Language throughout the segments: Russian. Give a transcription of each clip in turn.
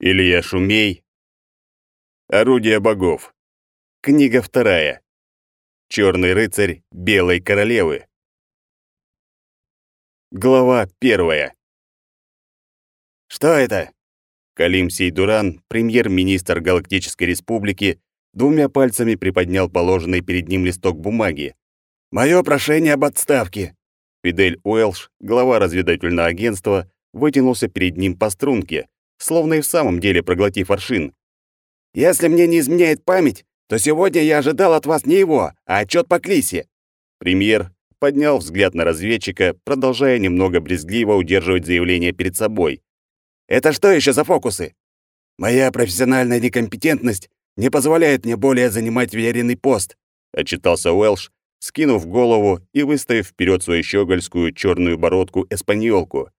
Илья Шумей. Орудие богов. Книга вторая. Черный рыцарь Белой королевы. Глава первая. Что это? Калим Сейдуран, премьер-министр Галактической Республики, двумя пальцами приподнял положенный перед ним листок бумаги. Мое прошение об отставке. Фидель Уэлш, глава разведывательного агентства, вытянулся перед ним по струнке, словно и в самом деле проглотив аршин. «Если мне не изменяет память, то сегодня я ожидал от вас не его, а отчет по Клисе». Премьер поднял взгляд на разведчика, продолжая немного брезгливо удерживать заявление перед собой. «Это что еще за фокусы?» «Моя профессиональная некомпетентность не позволяет мне более занимать веренный пост», — отчитался Уэлш, скинув голову и выставив вперед свою щегольскую черную бородку-эспаньолку.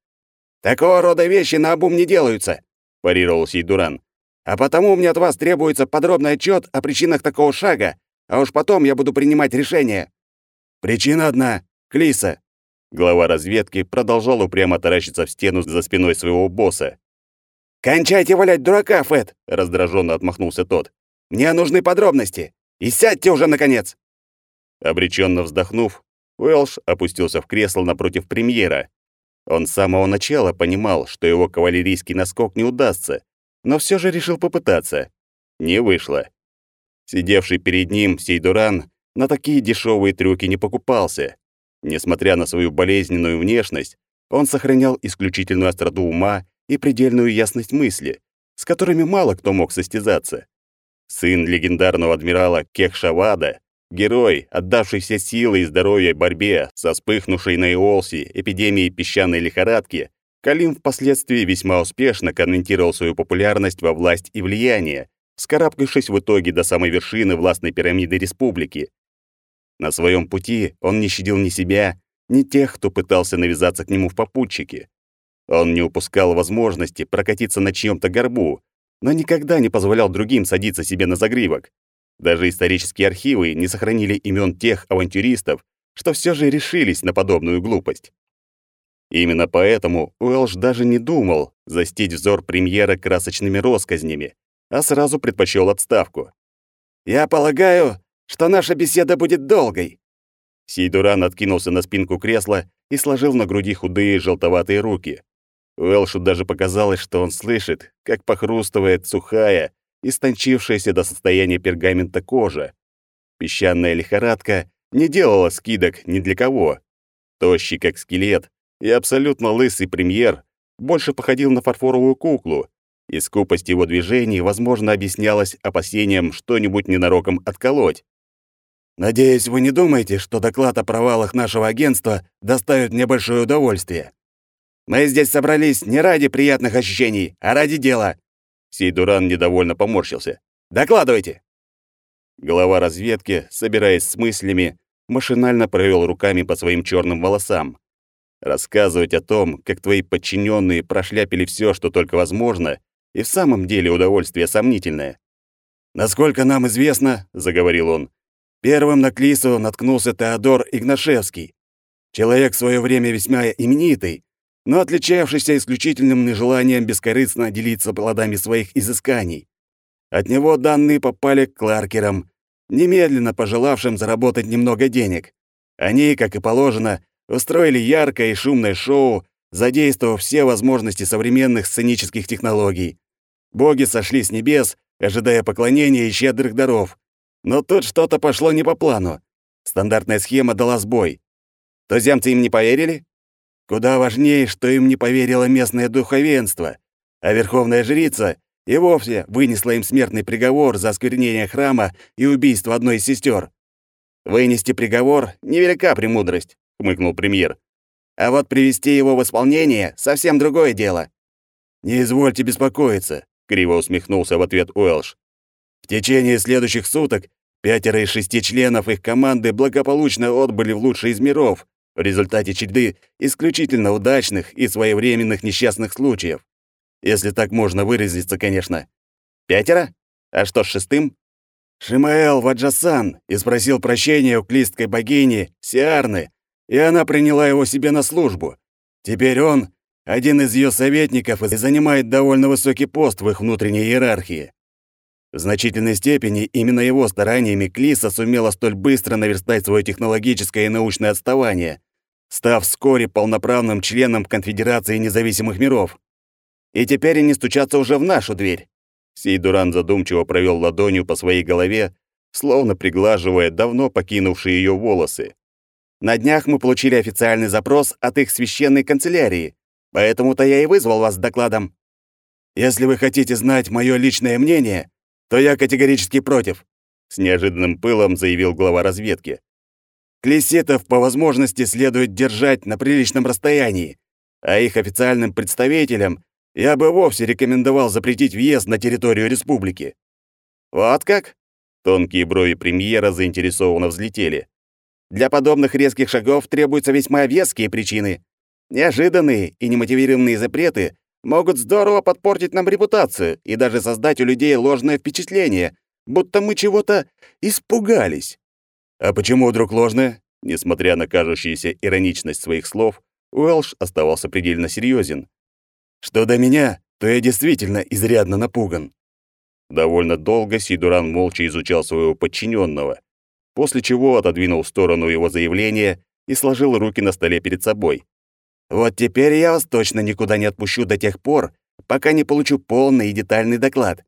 «Такого рода вещи на обум не делаются», — парировал Сейдуран. «А потому мне от вас требуется подробный отчет о причинах такого шага, а уж потом я буду принимать решение». «Причина одна — Клиса». Глава разведки продолжал упрямо таращиться в стену за спиной своего босса. «Кончайте валять дурака, Фэт!» — раздраженно отмахнулся тот. «Мне нужны подробности! И сядьте уже, наконец!» Обреченно вздохнув, Уэлш опустился в кресло напротив премьера. Он с самого начала понимал, что его кавалерийский наскок не удастся, но все же решил попытаться. Не вышло. Сидевший перед ним Сейдуран на такие дешевые трюки не покупался. Несмотря на свою болезненную внешность, он сохранял исключительную остроту ума и предельную ясность мысли, с которыми мало кто мог состязаться. Сын легендарного адмирала Кехшавада Герой, отдавший все силы и здоровье борьбе со вспыхнувшей на Иолсе эпидемией песчаной лихорадки, Калим впоследствии весьма успешно конвентировал свою популярность во власть и влияние, скарабкавшись в итоге до самой вершины властной пирамиды республики. На своем пути он не щадил ни себя, ни тех, кто пытался навязаться к нему в попутчике. Он не упускал возможности прокатиться на чьем-то горбу, но никогда не позволял другим садиться себе на загривок. Даже исторические архивы не сохранили имен тех авантюристов, что все же решились на подобную глупость. Именно поэтому Уэлш даже не думал застить взор премьера красочными россказнями, а сразу предпочел отставку. «Я полагаю, что наша беседа будет долгой». Сейдуран откинулся на спинку кресла и сложил на груди худые желтоватые руки. Уэлшу даже показалось, что он слышит, как похрустывает сухая, истончившаяся до состояния пергамента кожа. Песчаная лихорадка не делала скидок ни для кого. Тощий, как скелет, и абсолютно лысый премьер больше походил на фарфоровую куклу, и скупость его движений, возможно, объяснялась опасением что-нибудь ненароком отколоть. «Надеюсь, вы не думаете, что доклад о провалах нашего агентства доставит мне большое удовольствие. Мы здесь собрались не ради приятных ощущений, а ради дела. Сейдуран недовольно поморщился. «Докладывайте!» Глава разведки, собираясь с мыслями, машинально провел руками по своим черным волосам. Рассказывать о том, как твои подчиненные прошляпили все, что только возможно, и в самом деле удовольствие сомнительное. «Насколько нам известно», — заговорил он, «первым на Клису наткнулся Теодор Игнашевский. Человек в свое время весьма именитый, но отличавшийся исключительным нежеланием бескорыстно делиться плодами своих изысканий. От него данные попали к кларкерам, немедленно пожелавшим заработать немного денег. Они, как и положено, устроили яркое и шумное шоу, задействовав все возможности современных сценических технологий. Боги сошли с небес, ожидая поклонения и щедрых даров. Но тут что-то пошло не по плану. Стандартная схема дала сбой. Туземцы им не поверили? Куда важнее, что им не поверило местное духовенство, а верховная жрица и вовсе вынесла им смертный приговор за осквернение храма и убийство одной из сестер. «Вынести приговор — невелика премудрость», — хмыкнул премьер. «А вот привести его в исполнение — совсем другое дело». «Не извольте беспокоиться», — криво усмехнулся в ответ Уэлш. «В течение следующих суток пятеро из шести членов их команды благополучно отбыли в лучший из миров, в результате череды исключительно удачных и своевременных несчастных случаев. Если так можно выразиться, конечно. Пятеро? А что с шестым? Шимаэл Ваджасан и прощения у клисткой богини Сиарны, и она приняла его себе на службу. Теперь он — один из ее советников и занимает довольно высокий пост в их внутренней иерархии. В значительной степени именно его стараниями Клиса сумела столь быстро наверстать свое технологическое и научное отставание, став вскоре полноправным членом Конфедерации независимых миров. И теперь они стучатся уже в нашу дверь. Сейдуран задумчиво провел ладонью по своей голове, словно приглаживая давно покинувшие ее волосы. На днях мы получили официальный запрос от их священной канцелярии, поэтому-то я и вызвал вас с докладом. Если вы хотите знать мое личное мнение, то я категорически против», — с неожиданным пылом заявил глава разведки. «Клесетов по возможности следует держать на приличном расстоянии, а их официальным представителям я бы вовсе рекомендовал запретить въезд на территорию республики». «Вот как?» Тонкие брови премьера заинтересованно взлетели. «Для подобных резких шагов требуются весьма веские причины. Неожиданные и немотивированные запреты могут здорово подпортить нам репутацию и даже создать у людей ложное впечатление, будто мы чего-то испугались. А почему вдруг ложное? Несмотря на кажущуюся ироничность своих слов, Уэлш оставался предельно серьезен. Что до меня, то я действительно изрядно напуган. Довольно долго Сидуран молча изучал своего подчиненного, после чего отодвинул в сторону его заявление и сложил руки на столе перед собой. Вот теперь я вас точно никуда не отпущу до тех пор, пока не получу полный и детальный доклад.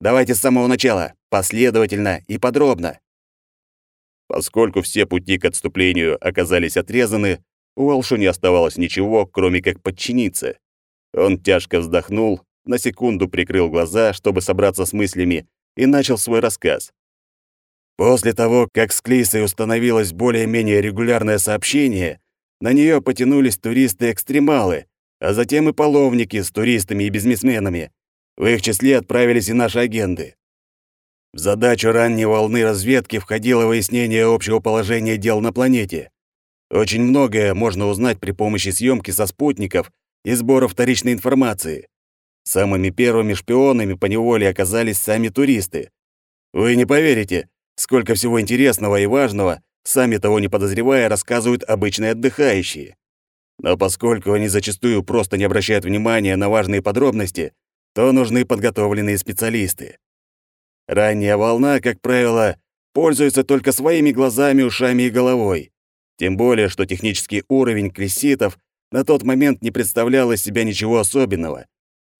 Давайте с самого начала, последовательно и подробно. Поскольку все пути к отступлению оказались отрезаны, у Волшу не оставалось ничего, кроме как подчиниться. Он тяжко вздохнул, на секунду прикрыл глаза, чтобы собраться с мыслями, и начал свой рассказ. После того, как с Клисой установилось более-менее регулярное сообщение, на нее потянулись туристы-экстремалы, а затем и половники с туристами и бизнесменами. В их числе отправились и наши агенты. В задачу ранней волны разведки входило выяснение общего положения дел на планете. Очень многое можно узнать при помощи съемки со спутников и сбора вторичной информации. Самыми первыми шпионами по неволе оказались сами туристы. Вы не поверите, сколько всего интересного и важного сами того не подозревая, рассказывают обычные отдыхающие. Но поскольку они зачастую просто не обращают внимания на важные подробности, то нужны подготовленные специалисты. Ранняя волна, как правило, пользуется только своими глазами, ушами и головой. Тем более, что технический уровень клесситов на тот момент не представлял из себя ничего особенного.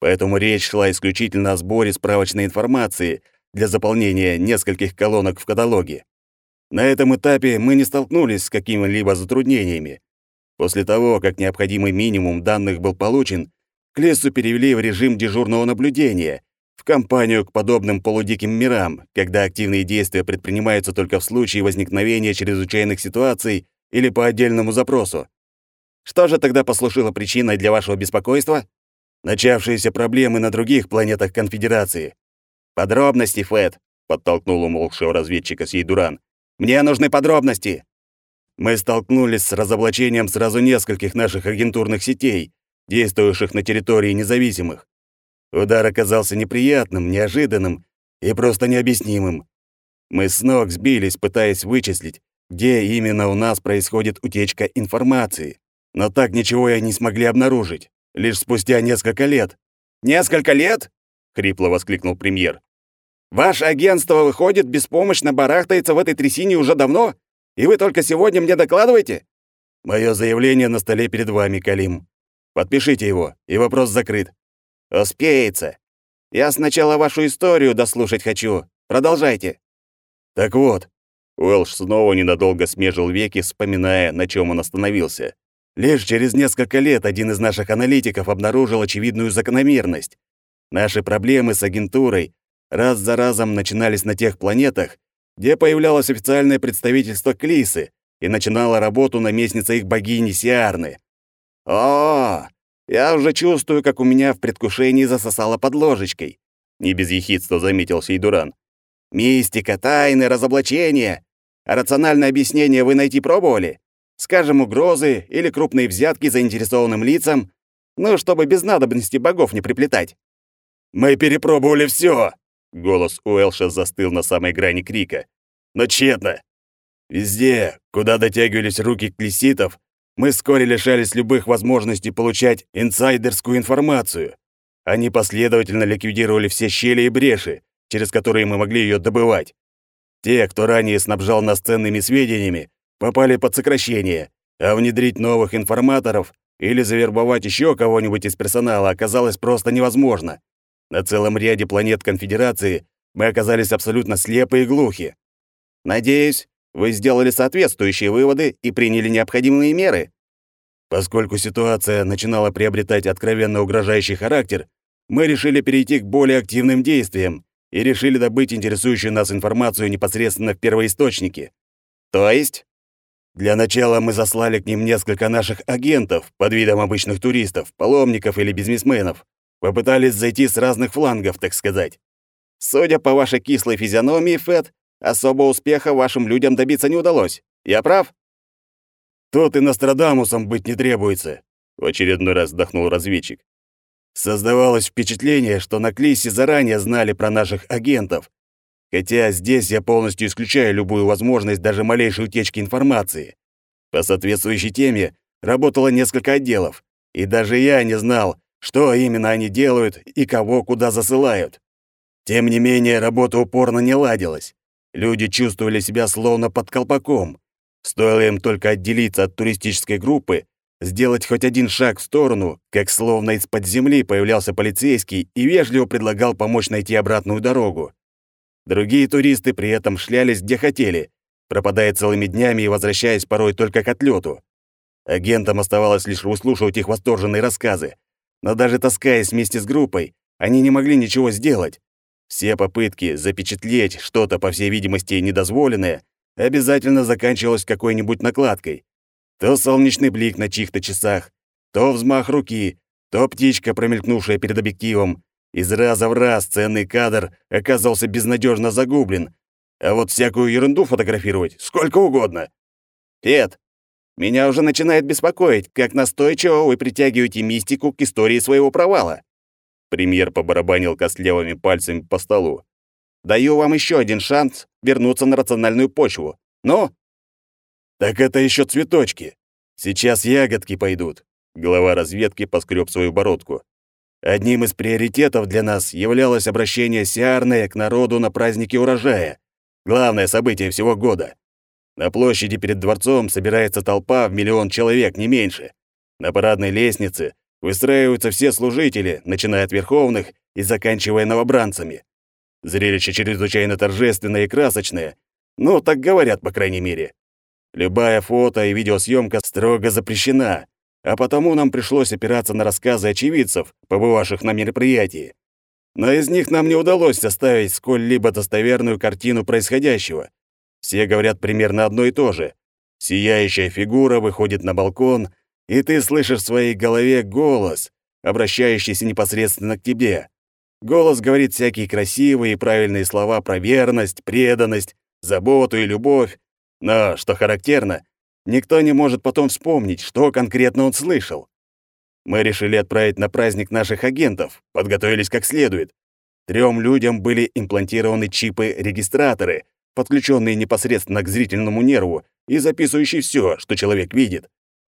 Поэтому речь шла исключительно о сборе справочной информации для заполнения нескольких колонок в каталоге. На этом этапе мы не столкнулись с какими-либо затруднениями. После того, как необходимый минимум данных был получен, к лесу перевели в режим дежурного наблюдения, в компанию к подобным полудиким мирам, когда активные действия предпринимаются только в случае возникновения чрезвычайных ситуаций или по отдельному запросу. Что же тогда послужило причиной для вашего беспокойства? Начавшиеся проблемы на других планетах Конфедерации. Подробности, Фэт, подтолкнул умолкшего разведчика Сейдуран. Мне нужны подробности. Мы столкнулись с разоблачением сразу нескольких наших агентурных сетей, действующих на территории независимых. Удар оказался неприятным, неожиданным и просто необъяснимым. Мы с ног сбились, пытаясь вычислить, где именно у нас происходит утечка информации. Но так ничего и не смогли обнаружить. Лишь спустя несколько лет. «Несколько лет?» — хрипло воскликнул премьер. Ваше агентство, выходит, беспомощно барахтается в этой трясине уже давно, и вы только сегодня мне докладываете? Мое заявление на столе перед вами, Калим. Подпишите его, и вопрос закрыт. Успеется. Я сначала вашу историю дослушать хочу. Продолжайте. Так вот, Уэлш снова ненадолго смежил веки, вспоминая, на чем он остановился. Лишь через несколько лет один из наших аналитиков обнаружил очевидную закономерность. Наши проблемы с агентурой раз за разом начинались на тех планетах, где появлялось официальное представительство Клисы и начинала работу наместница их богини Сиарны. О, я уже чувствую, как у меня в предвкушении засосало под ложечкой, не без ехидства заметил Сейдуран. Мистика, тайны, разоблачения. Рациональное объяснение вы найти пробовали? Скажем, угрозы или крупные взятки заинтересованным лицам, ну, чтобы без надобности богов не приплетать. Мы перепробовали все, Голос Уэлша застыл на самой грани крика. Но тщетно. Везде, куда дотягивались руки клеситов, мы вскоре лишались любых возможностей получать инсайдерскую информацию. Они последовательно ликвидировали все щели и бреши, через которые мы могли ее добывать. Те, кто ранее снабжал нас ценными сведениями, попали под сокращение, а внедрить новых информаторов или завербовать еще кого-нибудь из персонала оказалось просто невозможно. На целом ряде планет Конфедерации мы оказались абсолютно слепы и глухи. Надеюсь, вы сделали соответствующие выводы и приняли необходимые меры. Поскольку ситуация начинала приобретать откровенно угрожающий характер, мы решили перейти к более активным действиям и решили добыть интересующую нас информацию непосредственно в первоисточнике. То есть? Для начала мы заслали к ним несколько наших агентов под видом обычных туристов, паломников или бизнесменов. Попытались зайти с разных флангов, так сказать. Судя по вашей кислой физиономии, Фэт, особо успеха вашим людям добиться не удалось. Я прав? Тут и Нострадамусом быть не требуется, в очередной раз вздохнул разведчик. Создавалось впечатление, что на Клисе заранее знали про наших агентов. Хотя здесь я полностью исключаю любую возможность даже малейшей утечки информации. По соответствующей теме работало несколько отделов, и даже я не знал, что именно они делают и кого куда засылают. Тем не менее, работа упорно не ладилась. Люди чувствовали себя словно под колпаком. Стоило им только отделиться от туристической группы, сделать хоть один шаг в сторону, как словно из-под земли появлялся полицейский и вежливо предлагал помочь найти обратную дорогу. Другие туристы при этом шлялись где хотели, пропадая целыми днями и возвращаясь порой только к отлету. Агентам оставалось лишь выслушивать их восторженные рассказы. Но даже таскаясь вместе с группой, они не могли ничего сделать. Все попытки запечатлеть что-то, по всей видимости, недозволенное, обязательно заканчивалось какой-нибудь накладкой. То солнечный блик на чьих-то часах, то взмах руки, то птичка, промелькнувшая перед объективом. Из раза в раз ценный кадр оказался безнадежно загублен. А вот всякую ерунду фотографировать сколько угодно. Пет, меня уже начинает беспокоить, как настойчиво вы притягиваете мистику к истории своего провала. Премьер побарабанил костлявыми пальцами по столу. «Даю вам еще один шанс вернуться на рациональную почву. Ну?» «Так это еще цветочки. Сейчас ягодки пойдут». Глава разведки поскреб свою бородку. Одним из приоритетов для нас являлось обращение Сиарны к народу на праздники урожая. Главное событие всего года. На площади перед дворцом собирается толпа в миллион человек, не меньше. На парадной лестнице Выстраиваются все служители, начиная от верховных и заканчивая новобранцами. Зрелище чрезвычайно торжественное и красочное. Ну, так говорят, по крайней мере. Любая фото и видеосъемка строго запрещена, а потому нам пришлось опираться на рассказы очевидцев, побывавших на мероприятии. Но из них нам не удалось составить сколь-либо достоверную картину происходящего. Все говорят примерно одно и то же. Сияющая фигура выходит на балкон — и ты слышишь в своей голове голос, обращающийся непосредственно к тебе. Голос говорит всякие красивые и правильные слова про верность, преданность, заботу и любовь. Но, что характерно, никто не может потом вспомнить, что конкретно он слышал. Мы решили отправить на праздник наших агентов, подготовились как следует. Трем людям были имплантированы чипы-регистраторы, подключенные непосредственно к зрительному нерву и записывающие все, что человек видит.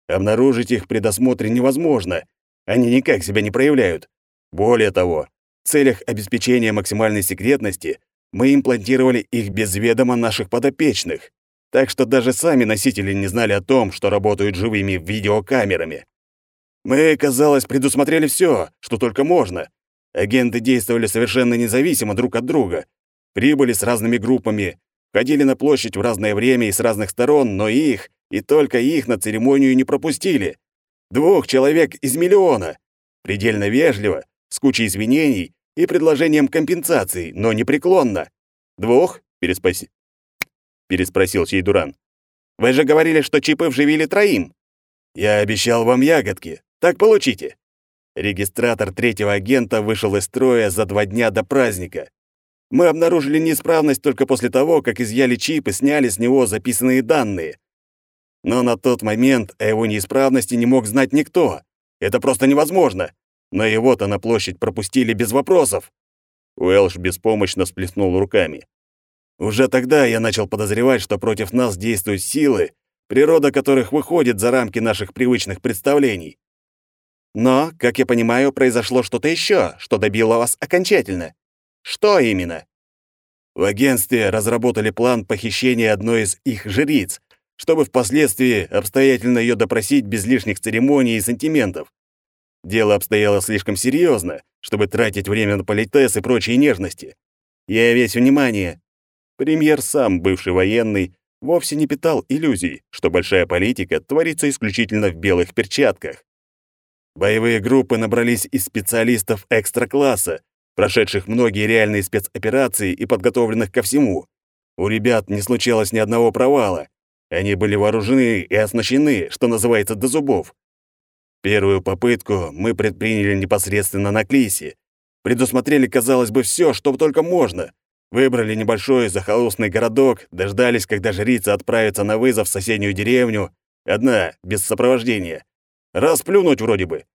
Обнаружить их при досмотре невозможно. Они никак себя не проявляют. Более того, в целях обеспечения максимальной секретности мы имплантировали их без ведома наших подопечных. Так что даже сами носители не знали о том, что работают живыми видеокамерами. Мы, казалось, предусмотрели все, что только можно. Агенты действовали совершенно независимо друг от друга. Прибыли с разными группами, ходили на площадь в разное время и с разных сторон, но их, и только их на церемонию не пропустили. Двух человек из миллиона. Предельно вежливо, с кучей извинений и предложением компенсации, но непреклонно. «Двух?» — переспроси... переспросил Сейдуран. «Вы же говорили, что чипы вживили троим». «Я обещал вам ягодки. Так получите». Регистратор третьего агента вышел из строя за два дня до праздника. Мы обнаружили неисправность только после того, как изъяли чип и сняли с него записанные данные. Но на тот момент о его неисправности не мог знать никто. Это просто невозможно. Но его-то на площадь пропустили без вопросов. Уэлш беспомощно сплеснул руками. Уже тогда я начал подозревать, что против нас действуют силы, природа которых выходит за рамки наших привычных представлений. Но, как я понимаю, произошло что-то еще, что добило вас окончательно. Что именно? В агентстве разработали план похищения одной из их жриц, чтобы впоследствии обстоятельно ее допросить без лишних церемоний и сантиментов. Дело обстояло слишком серьезно, чтобы тратить время на политес и прочие нежности. Я весь внимание. Премьер сам, бывший военный, вовсе не питал иллюзий, что большая политика творится исключительно в белых перчатках. Боевые группы набрались из специалистов экстра-класса, прошедших многие реальные спецоперации и подготовленных ко всему. У ребят не случалось ни одного провала. Они были вооружены и оснащены, что называется, до зубов. Первую попытку мы предприняли непосредственно на Клисе. Предусмотрели, казалось бы, все, что только можно. Выбрали небольшой захолустный городок, дождались, когда жрица отправится на вызов в соседнюю деревню, одна, без сопровождения. Расплюнуть вроде бы.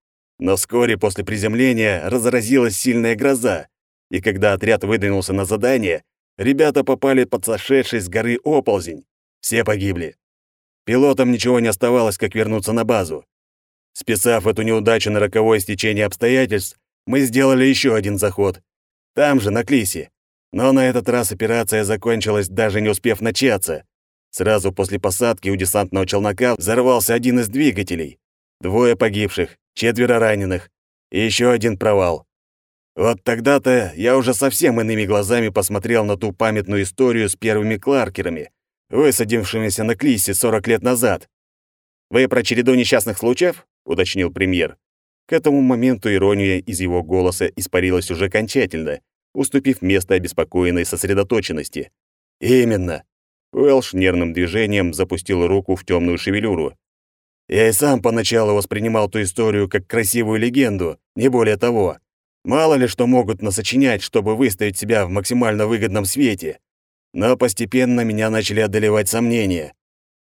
Но вскоре после приземления разразилась сильная гроза, и когда отряд выдвинулся на задание, ребята попали под сошедший с горы оползень. Все погибли. Пилотам ничего не оставалось, как вернуться на базу. Списав эту неудачу на роковое стечение обстоятельств, мы сделали еще один заход. Там же, на Клисе. Но на этот раз операция закончилась, даже не успев начаться. Сразу после посадки у десантного челнока взорвался один из двигателей. Двое погибших, четверо раненых и еще один провал. Вот тогда-то я уже совсем иными глазами посмотрел на ту памятную историю с первыми кларкерами, высадившимися на Клисе 40 лет назад. «Вы про череду несчастных случаев?» — уточнил премьер. К этому моменту ирония из его голоса испарилась уже окончательно, уступив место обеспокоенной сосредоточенности. «Именно!» Уэлш нервным движением запустил руку в темную шевелюру. Я и сам поначалу воспринимал ту историю как красивую легенду, не более того. Мало ли что могут насочинять, чтобы выставить себя в максимально выгодном свете. Но постепенно меня начали одолевать сомнения.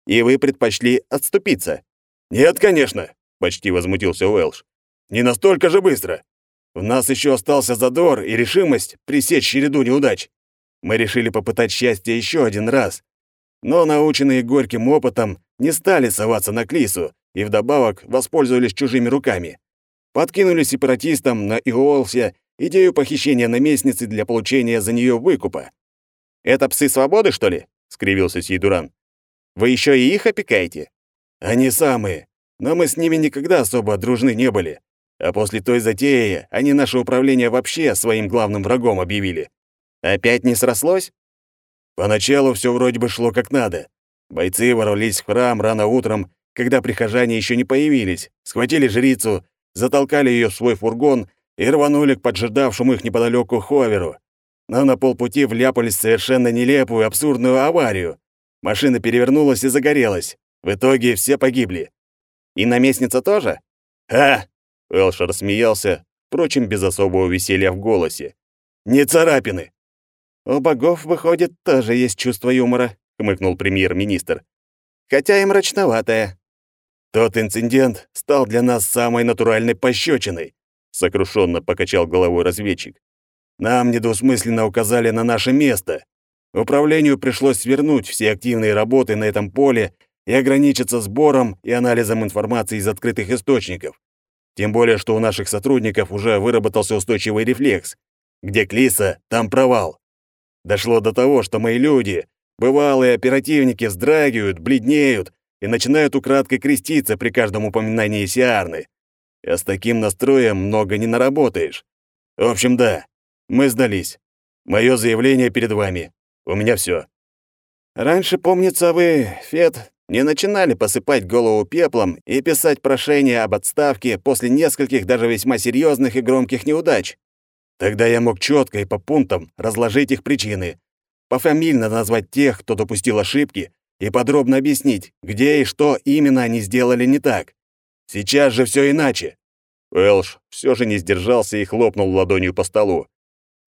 И вы предпочли отступиться? Нет, конечно, почти возмутился Уэлш. Не настолько же быстро. В нас еще остался задор и решимость пресечь череду неудач. Мы решили попытать счастье еще один раз, но, наученные горьким опытом, не стали соваться на Клису и вдобавок воспользовались чужими руками. Подкинули сепаратистам на Иолсе идею похищения наместницы для получения за нее выкупа. «Это псы свободы, что ли?» — скривился Сейдуран. «Вы еще и их опекаете?» «Они самые, но мы с ними никогда особо дружны не были. А после той затеи они наше управление вообще своим главным врагом объявили. Опять не срослось? Поначалу все вроде бы шло как надо. Бойцы ворвались в храм рано утром, когда прихожане еще не появились, схватили жрицу, затолкали ее в свой фургон и рванули к поджидавшему их неподалеку ховеру. Но на полпути вляпались в совершенно нелепую, абсурдную аварию. Машина перевернулась и загорелась. В итоге все погибли. И наместница тоже? «А!» — Элшер рассмеялся, впрочем, без особого веселья в голосе. «Не царапины. «У богов, выходит, тоже есть чувство юмора», — хмыкнул премьер-министр. «Хотя и мрачноватое». «Тот инцидент стал для нас самой натуральной пощечиной», — сокрушенно покачал головой разведчик. «Нам недвусмысленно указали на наше место. Управлению пришлось свернуть все активные работы на этом поле и ограничиться сбором и анализом информации из открытых источников. Тем более, что у наших сотрудников уже выработался устойчивый рефлекс. Где Клиса, там провал. Дошло до того, что мои люди, бывалые оперативники, вздрагивают, бледнеют и начинают украдкой креститься при каждом упоминании Сиарны. А с таким настроем много не наработаешь. В общем, да, мы сдались. Мое заявление перед вами. У меня все. Раньше, помнится, вы, Фед, не начинали посыпать голову пеплом и писать прошение об отставке после нескольких даже весьма серьезных и громких неудач. Тогда я мог четко и по пунктам разложить их причины, пофамильно назвать тех, кто допустил ошибки, и подробно объяснить, где и что именно они сделали не так. Сейчас же все иначе. Элш все же не сдержался и хлопнул ладонью по столу.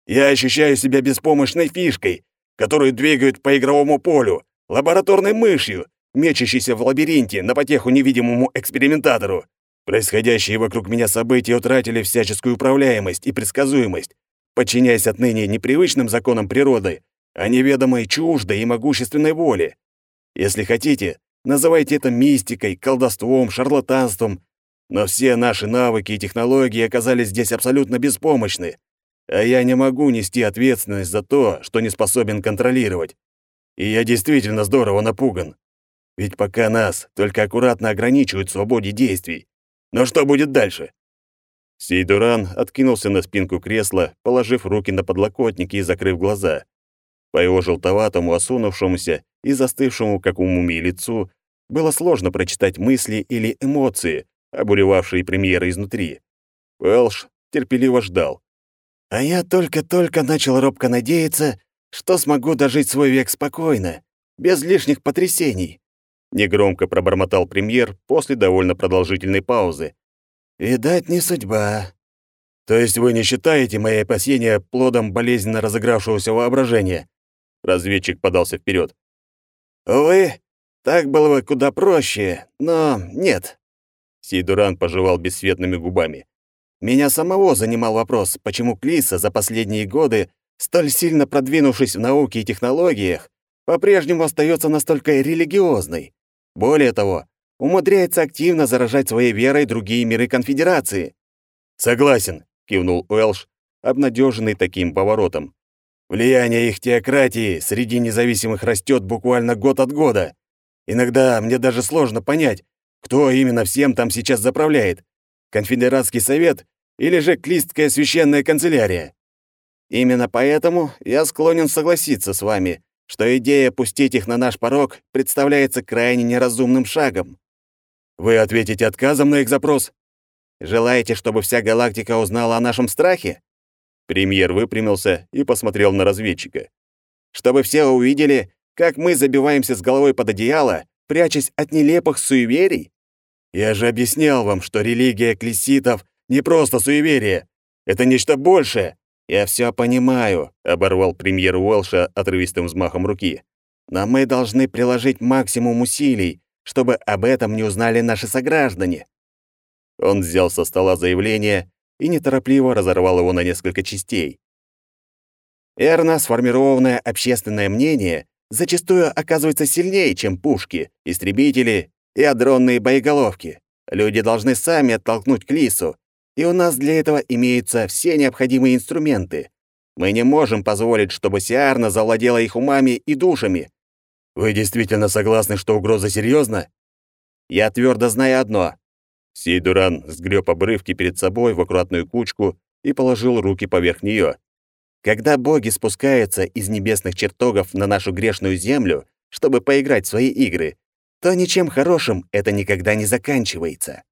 Я ощущаю себя беспомощной фишкой, которую двигают по игровому полю, лабораторной мышью, мечащейся в лабиринте на потеху невидимому экспериментатору. Происходящие вокруг меня события утратили всяческую управляемость и предсказуемость, подчиняясь отныне непривычным законам природы, а неведомой чуждой и могущественной воле. Если хотите, называйте это мистикой, колдовством, шарлатанством, но все наши навыки и технологии оказались здесь абсолютно беспомощны, а я не могу нести ответственность за то, что не способен контролировать. И я действительно здорово напуган. Ведь пока нас только аккуратно ограничивают в свободе действий. Но что будет дальше? Сейдуран откинулся на спинку кресла, положив руки на подлокотники и закрыв глаза. По его желтоватому, осунувшемуся и застывшему, как у мумии, лицу было сложно прочитать мысли или эмоции, обуревавшие премьера изнутри. Уэлш терпеливо ждал. «А я только-только начал робко надеяться, что смогу дожить свой век спокойно, без лишних потрясений», — негромко пробормотал премьер после довольно продолжительной паузы. «Видать, не судьба. То есть вы не считаете мои опасения плодом болезненно разыгравшегося воображения?» Разведчик подался вперед. «Увы, так было бы куда проще, но нет. Сейдуран пожевал бесцветными губами. Меня самого занимал вопрос, почему Клиса за последние годы, столь сильно продвинувшись в науке и технологиях, по-прежнему остается настолько религиозной. Более того, умудряется активно заражать своей верой другие миры конфедерации. Согласен, кивнул Уэлш, обнадеженный таким поворотом. Влияние их теократии среди независимых растет буквально год от года. Иногда мне даже сложно понять, кто именно всем там сейчас заправляет? Конфедератский совет или же Клистская священная канцелярия? Именно поэтому я склонен согласиться с вами, что идея пустить их на наш порог представляется крайне неразумным шагом. Вы ответите отказом на их запрос? Желаете, чтобы вся галактика узнала о нашем страхе? Премьер выпрямился и посмотрел на разведчика. Чтобы все увидели, как мы забиваемся с головой под одеяло прячась от нелепых суеверий? Я же объяснял вам, что религия клесситов не просто суеверие. Это нечто большее. Я все понимаю, оборвал премьер Уэлша отрывистым взмахом руки. Но мы должны приложить максимум усилий, чтобы об этом не узнали наши сограждане. Он взял со стола заявление и неторопливо разорвал его на несколько частей. Эрно сформированное общественное мнение зачастую оказывается сильнее, чем пушки, истребители и адронные боеголовки. Люди должны сами оттолкнуть Клису, и у нас для этого имеются все необходимые инструменты. Мы не можем позволить, чтобы Сиарна завладела их умами и душами. Вы действительно согласны, что угроза серьезна? Я твердо знаю одно. Сейдуран сгреб обрывки перед собой в аккуратную кучку и положил руки поверх нее. Когда боги спускаются из небесных чертогов на нашу грешную землю, чтобы поиграть в свои игры, то ничем хорошим это никогда не заканчивается.